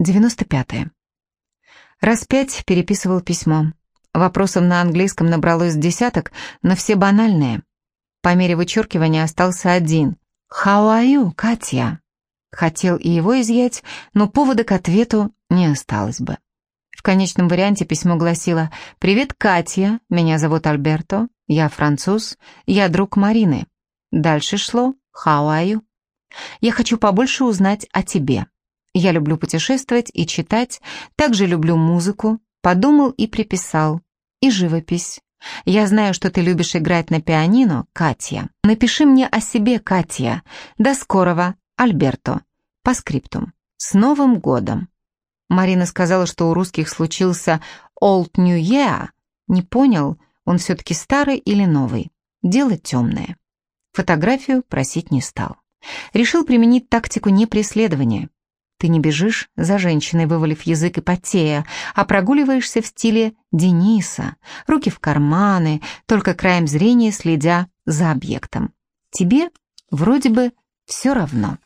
95. -е. Раз пять переписывал письмо. Вопросов на английском набралось десяток, но все банальные. По мере вычеркивания остался один. «How are you, Катя?» Хотел и его изъять, но повода к ответу не осталось бы. В конечном варианте письмо гласило «Привет, Катя, меня зовут Альберто, я француз, я друг Марины». Дальше шло «How are you?» «Я хочу побольше узнать о тебе». Я люблю путешествовать и читать, также люблю музыку, подумал и приписал, и живопись. Я знаю, что ты любишь играть на пианино, Катя. Напиши мне о себе, Катя. До скорого, Альберто. По скриптум. С Новым годом. Марина сказала, что у русских случился Old New Year. Не понял, он все-таки старый или новый. Дело темное. Фотографию просить не стал. Решил применить тактику непреследования. Ты не бежишь за женщиной, вывалив язык и потея, а прогуливаешься в стиле Дениса, руки в карманы, только краем зрения следя за объектом. Тебе вроде бы все равно.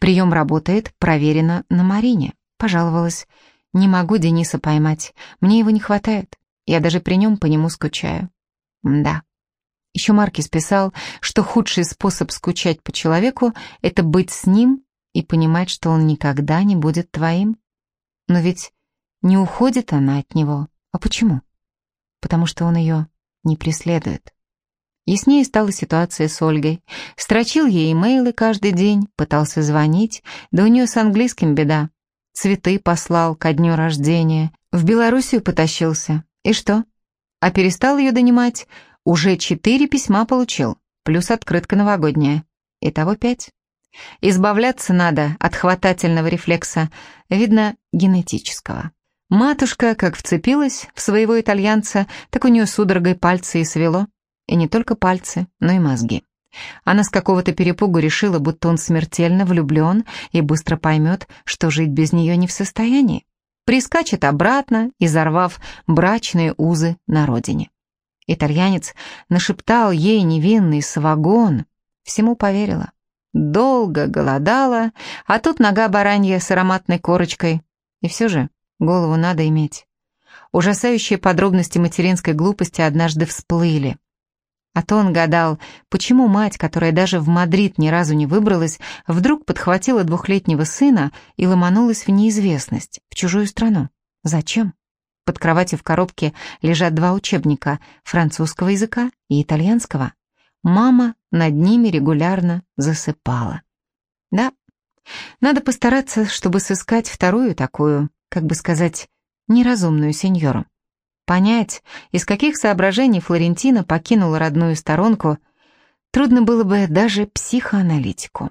Прием работает, проверено на Марине. Пожаловалась. Не могу Дениса поймать, мне его не хватает. Я даже при нем по нему скучаю. Да. Еще Маркис писал, что худший способ скучать по человеку — это быть с ним и понимать, что он никогда не будет твоим? Но ведь не уходит она от него. А почему? Потому что он ее не преследует. Яснее стала ситуация с Ольгой. Строчил ей имейлы каждый день, пытался звонить, да у нее с английским беда. Цветы послал ко дню рождения, в Белоруссию потащился. И что? А перестал ее донимать? Уже четыре письма получил, плюс открытка новогодняя. Итого пять. Избавляться надо от хватательного рефлекса, видно, генетического. Матушка, как вцепилась в своего итальянца, так у нее судорогой пальцы и свело. И не только пальцы, но и мозги. Она с какого-то перепугу решила, будто он смертельно влюблен и быстро поймет, что жить без нее не в состоянии. Прискачет обратно, изорвав брачные узы на родине. Итальянец нашептал ей невинный свагон, всему поверила. Долго голодала, а тут нога баранья с ароматной корочкой. И все же голову надо иметь. Ужасающие подробности материнской глупости однажды всплыли. А то он гадал, почему мать, которая даже в Мадрид ни разу не выбралась, вдруг подхватила двухлетнего сына и ломанулась в неизвестность, в чужую страну. Зачем? Под кроватью в коробке лежат два учебника французского языка и итальянского. Мама над ними регулярно засыпала. Да, надо постараться, чтобы сыскать вторую такую, как бы сказать, неразумную сеньору. Понять, из каких соображений Флорентина покинула родную сторонку, трудно было бы даже психоаналитику.